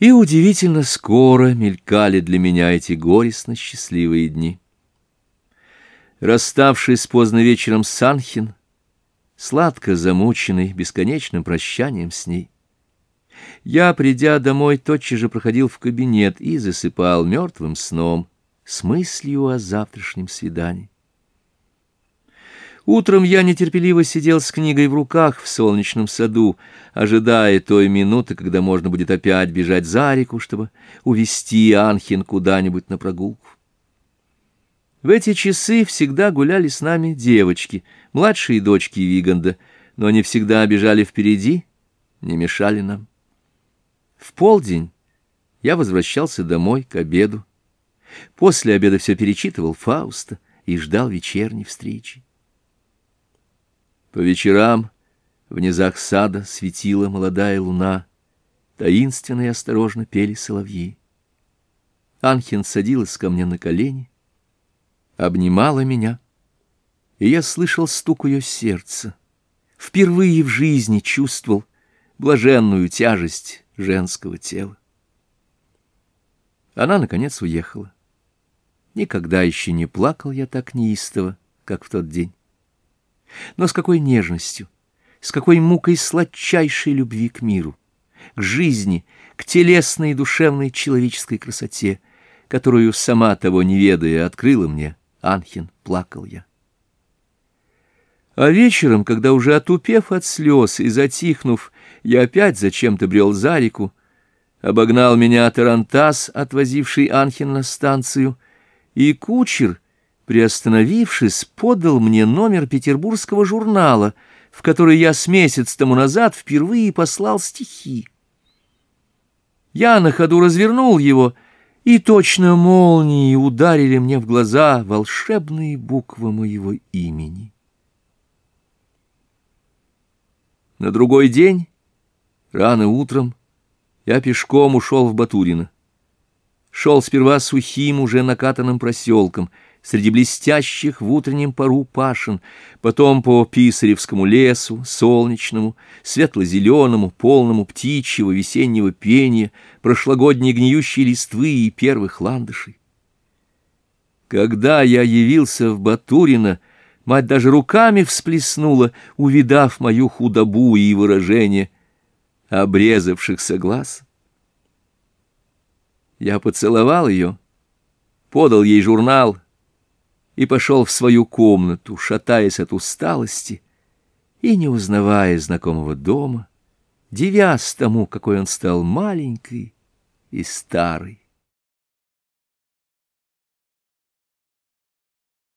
И удивительно скоро мелькали для меня эти горестно счастливые дни. Расставшись поздно вечером с Анхин, сладко замученный бесконечным прощанием с ней, я, придя домой, тотчас же проходил в кабинет и засыпал мертвым сном с мыслью о завтрашнем свидании. Утром я нетерпеливо сидел с книгой в руках в солнечном саду, ожидая той минуты, когда можно будет опять бежать за реку, чтобы увести Анхин куда-нибудь на прогулку. В эти часы всегда гуляли с нами девочки, младшие дочки Виганда, но они всегда бежали впереди, не мешали нам. В полдень я возвращался домой к обеду. После обеда все перечитывал Фауста и ждал вечерней встречи. По вечерам в низах сада светила молодая луна, таинственно и осторожно пели соловьи. Анхин садилась ко мне на колени, обнимала меня, и я слышал стук ее сердца. Впервые в жизни чувствовал блаженную тяжесть женского тела. Она, наконец, уехала. Никогда еще не плакал я так неистово, как в тот день. Но с какой нежностью, с какой мукой сладчайшей любви к миру, к жизни, к телесной и душевной человеческой красоте, которую, сама того не ведая, открыла мне, Анхин, плакал я. А вечером, когда уже отупев от слез и затихнув, я опять зачем-то брел за реку, обогнал меня Тарантас, отвозивший Анхин на станцию, и кучер — приостановившись, подал мне номер петербургского журнала, в который я с месяц тому назад впервые послал стихи. Я на ходу развернул его, и точно молнии ударили мне в глаза волшебные буквы моего имени. На другой день, рано утром, я пешком ушел в Батурино. Шел сперва сухим, уже накатанным проселком — среди блестящих в утреннем пару пашин, потом по Писаревскому лесу, солнечному, светло-зеленому, полному птичьего весеннего пения, прошлогодней гниющей листвы и первых ландышей. Когда я явился в Батурино, мать даже руками всплеснула, увидав мою худобу и выражение обрезавшихся глаз. Я поцеловал ее, подал ей журнал — и пошел в свою комнату, шатаясь от усталости и не узнавая знакомого дома, девясь тому, какой он стал маленький и старый.